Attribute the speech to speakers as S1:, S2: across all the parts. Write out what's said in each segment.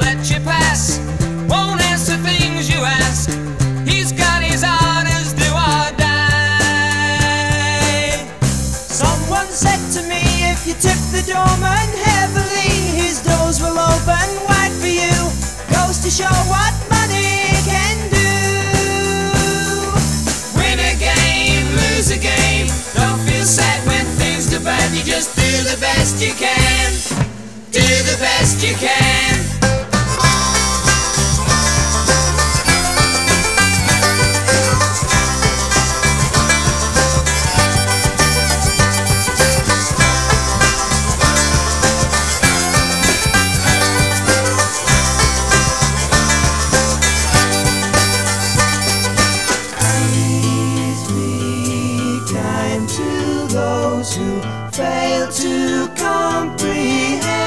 S1: let you pass. Won't answer things you ask. He's got his do or die.
S2: Someone said to me, if you tip the doorman heavily, his doors will open wide for you. Goes to show what money can do.
S1: Win a game, lose a game. Don't feel sad when things go bad. You just do the best you can. Do the best you can. those who fail to comprehend.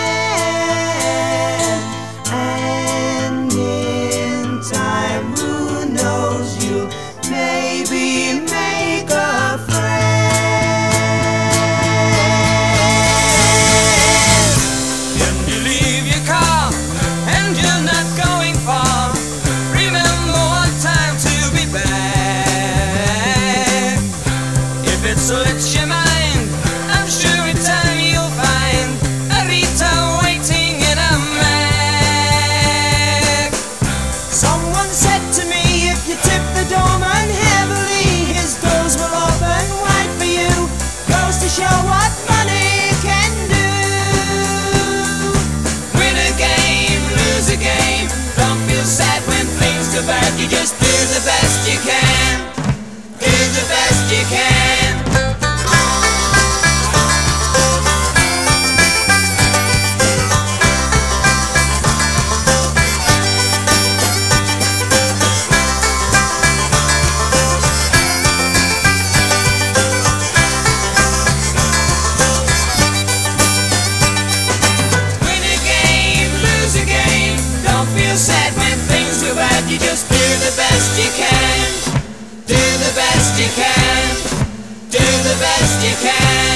S1: You just do the best you can. Do the best you can. best you can. Do the best you can. Do the best you can.